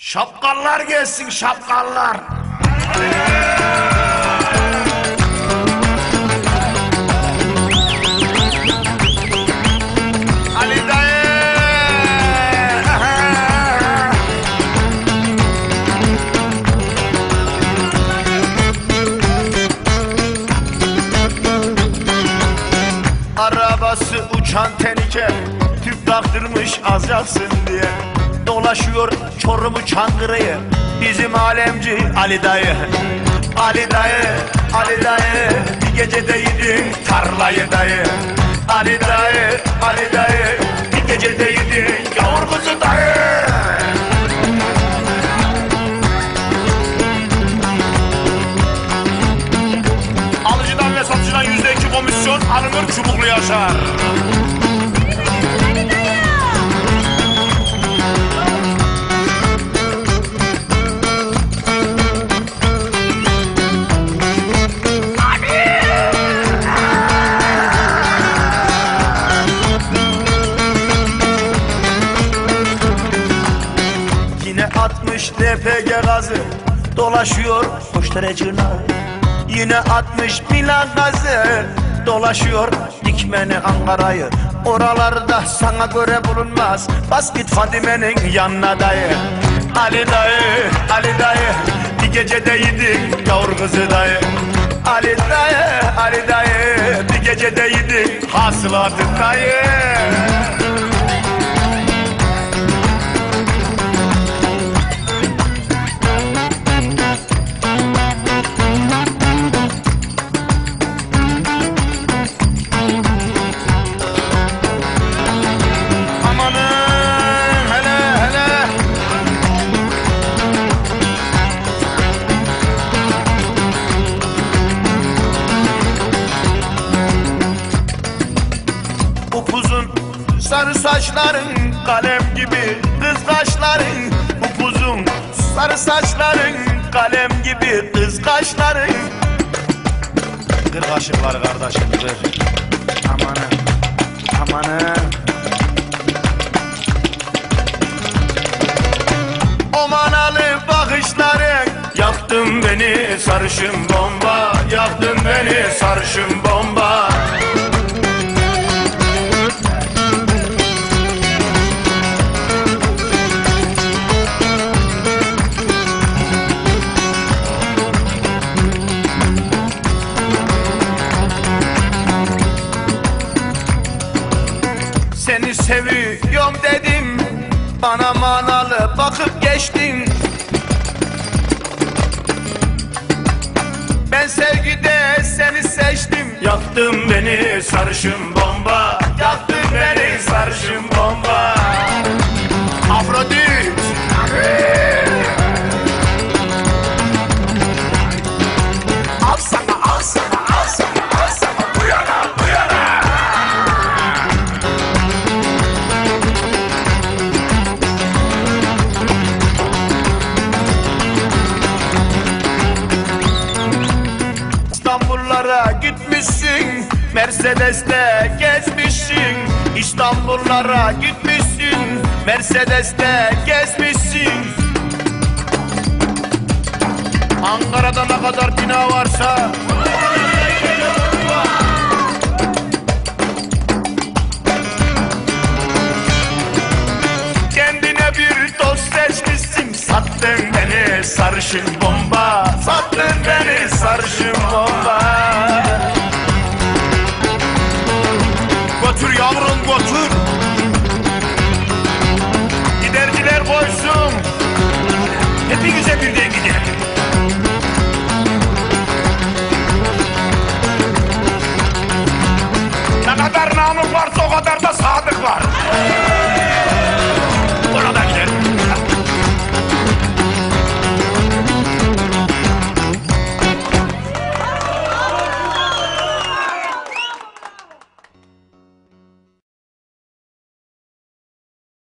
Şapkallar gelsin şapkallar. Ali dayı. Arabası uçan tenike Tüp taktırmış azaksın diye Dolaşıyor Çorum'u Çankırı'yı Bizim alemci Ali dayı. Ali dayı, Ali dayı. Bir gecede yedin tarlayı dayı. Ali dayı, Ali dayı. Bir gecede yedin yavur kuzu dayı. Alıcıdan ve satıcıdan yüzde iki komisyon alınır çubuklu yaşar. 60 DPG gazı Dolaşıyor koşturacına. Yine 60 plan gazı Dolaşıyor dikmeni Ankara'yı. Oralarda sana göre bulunmaz Bas git Fadime'nin yanına dayı. Ali dayı, Ali dayı Bir gecede yedik gavur kızı dayı. Ali dayı, Ali dayı Bir gecede yedik hasılatı dayı. Sarı saçların kalem gibi kız kaşların Upuzun sarı saçların kalem gibi kız kaşların Kır kaşıkları kardeşim kır. Amanın amanın. O manalı bakışların Yaktın beni sarışın bomba Yaktın beni sarışın bomba seviyorum dedim. Bana manalı bakıp geçtin. Ben sevgide seni seçtim. Yaktın beni sarışın gitmişsin. Mercedes'te gezmişsin. İstanbullara gitmişsin. Mercedes'te gezmişsin. Ankara'da ne kadar bina varsa. Kendine bir dost seçmişsin. Sattın beni sarışın bomba. Sattın beni gidelim Ne kadar namık varsa o kadar da sadık var